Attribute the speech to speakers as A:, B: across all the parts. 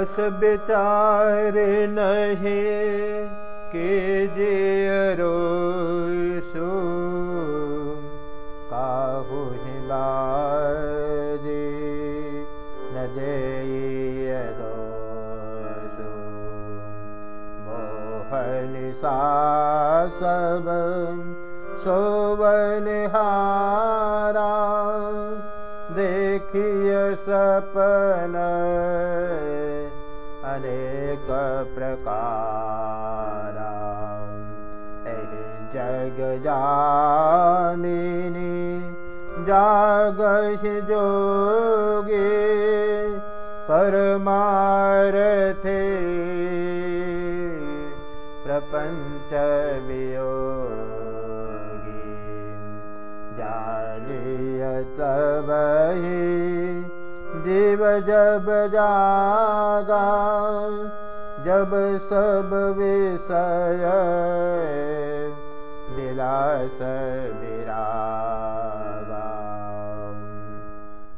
A: अस विचार नहीं के जे बाजे न जय मोहन सा सब सोवन हारा। देखिय सपन प्रकार जग जामिनी जागश जोगे परमारथे जालिय तबही जीव जब जागा, जब सब विषय विलास विरागा।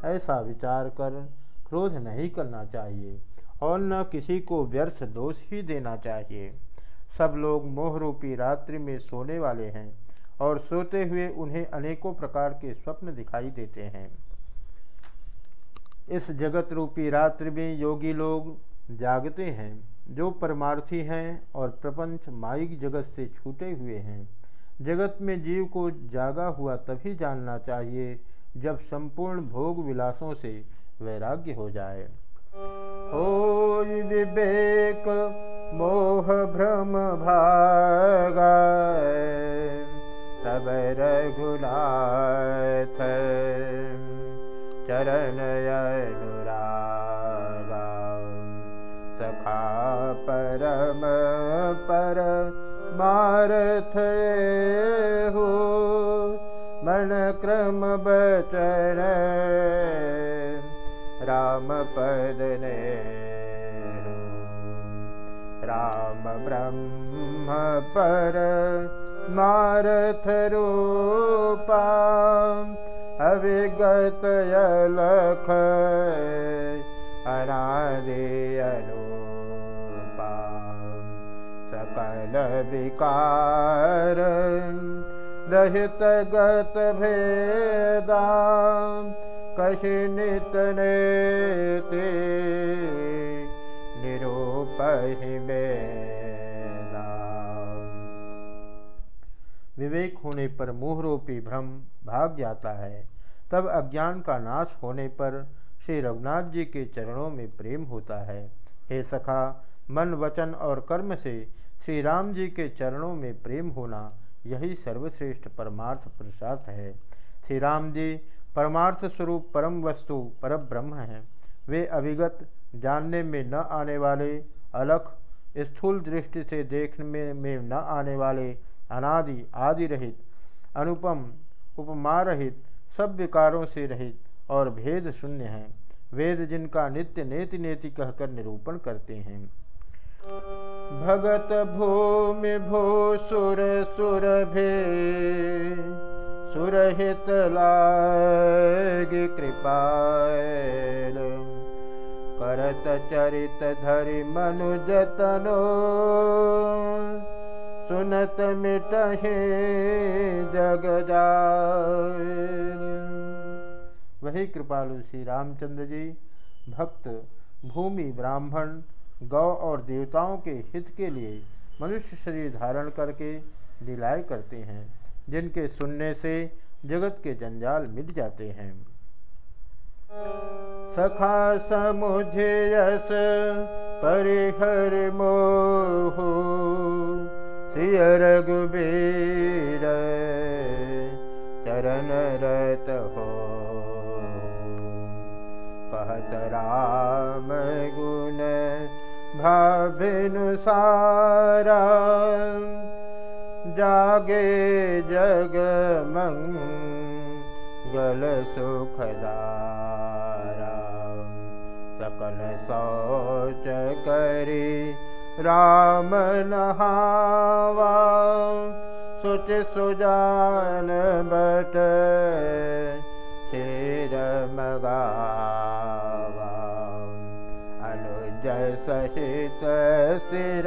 A: ऐसा विचार कर क्रोध नहीं करना चाहिए और न किसी को व्यर्थ दोष ही देना चाहिए। सब लोग मोहरूपी रात्रि में सोने वाले हैं और सोते हुए उन्हें अनेकों प्रकार के स्वप्न दिखाई देते हैं। इस जगत रूपी रात्रि में योगी लोग जागते हैं, जो परमार्थी हैं और प्रपंच माइक जगत से छूटे हुए हैं। जगत में जीव को जागा हुआ तभी जानना चाहिए, जब संपूर्ण भोग विलासों से वैराग्य हो जाए। हो विवेक, मोह भ्रम भागा परम पर मारथ हो। मन क्रम बचन राम पद ने राम ब्रह्म पर मारथ रूपा अविगत यलख। अनादि अनुपा सकल विकार रहित गत भेदा कहि नित नेते निरूपहि विवेक होने पर मोह रूपी भ्रम भाग जाता है। तब अज्ञान का नाश होने पर श्री रघुनाथ जी के चरणों में प्रेम होता है। हे सखा, मन, वचन और कर्म से श्री राम जी के चरणों में प्रेम होना यही सर्वश्रेष्ठ परमार्थ पुरुषार्थ है। श्री राम जी परमार्थ स्वरूप परम वस्तु पर ब्रह्म हैं। वे अभिगत, जानने में न आने वाले, अलख, स्थूल दृष्टि से देखने में न आने वाले, अनादि आदि रहित, अनुपम उपमा रहित सब विकारों से रहित और भेद शून्य हैं। वेद जिनका नित्य नेति नेति कहकर निरूपण करते हैं। भगत भूमि भू सुर सुर भे सुरहित लाग कृपा करत चरित धरि मनुजतनो सुनत मिटहे जग वही कृपालु श्री रामचंद्र जी, भक्त, भूमि ब्राह्मण गौ और देवताओं के हित के लिए मनुष्य शरीर धारण करके लीलाएँ करते हैं, जिनके सुनने से जगत के जंजाल मिट जाते हैं। सखा समुझे यस, परिहर मोह रघुबीर, चरण रत हो। कहत राम गुण भिन्ु जागे जगमङ्गी गल सुखदारा। सकल शौच करि राम नहावा सुच सुजान बट छेर मगा। सहित सिर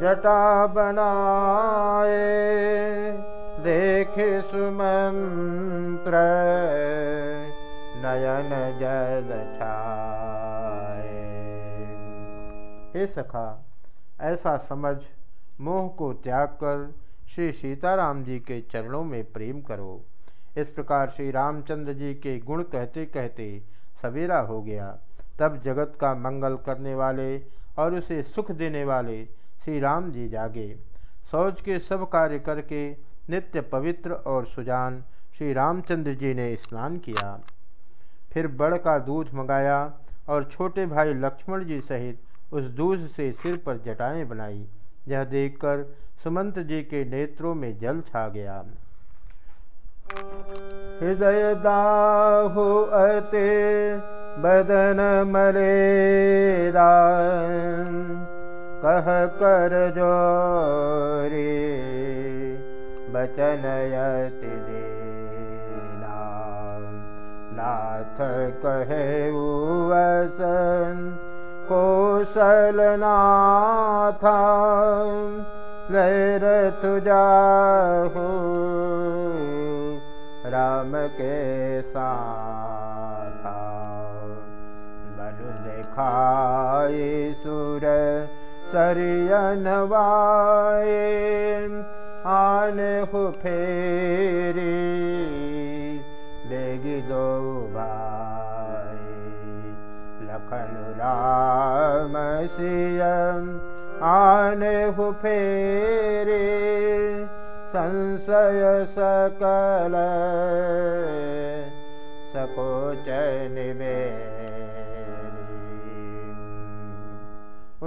A: जटा बनाए, देख सुमंत्र नयन जल छाए। हे सखा, ऐसा समझ, मोह को त्याग कर श्री सीताराम जी के चरणों में प्रेम करो। इस प्रकार श्री रामचंद्र जी के गुण कहते कहते सवेरा हो गया। तब जगत का मंगल करने वाले और उसे सुख देने वाले श्री राम जी जागे। शौच के सब कार्य करके नित्य पवित्र और सुजान श्री रामचंद्र जी ने स्नान किया। फिर बड़ का दूध मंगाया और छोटे भाई लक्ष्मण जी सहित उस दूध से सिर पर जटाएँ बनाई। यह देखकर सुमंत जी के नेत्रों में जल छा गया। हृदय दाहु अते बदन मरेरा कहकर जोरे बचनयति देना। नाथ कहे वसन कोसलनाथा वैरथ जाहु राम के साथ। बल दिखाए सुर सरियनवाए आन हु फेरी बेगी दो भाई लखन राम सियम आने हु फेरे संशय सकल सकोच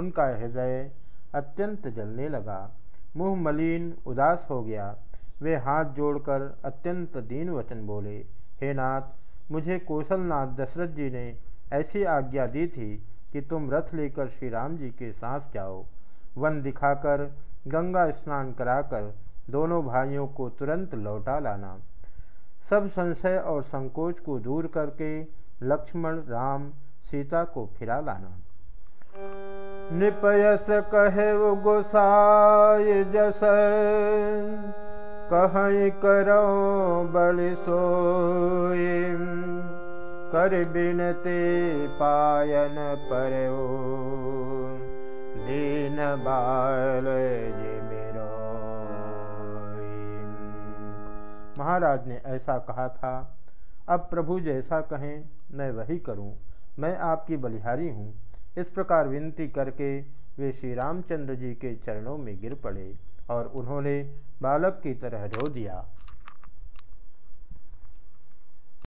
A: उनका हृदय अत्यंत जलने लगा। मुँह मलिन, उदास हो गया। वे हाथ जोड़कर अत्यंत दीन वचन बोले, हे नाथ, मुझे कौशलनाथ दशरथ जी ने ऐसी आज्ञा दी थी कि तुम रथ लेकर श्री राम जी के साथ जाओ। वन दिखाकर गंगा स्नान कराकर दोनों भाइयों को तुरंत लौटा लाना। सब संशय और संकोच को दूर करके लक्ष्मण, राम, सीता को फिरा लाना। निपयस कहे वो गोसाय जस, कहीं करो बल सोए कर बिनते पायन पर दीन बाल महाराज ने ऐसा कहा था, अब प्रभु जैसा कहें, मैं वही करूँ, मैं आपकी बलिहारी हूँ। इस प्रकार विनती करके वे श्री रामचंद्र जी के चरणों में गिर पड़े और उन्होंने बालक की तरह रो दिया।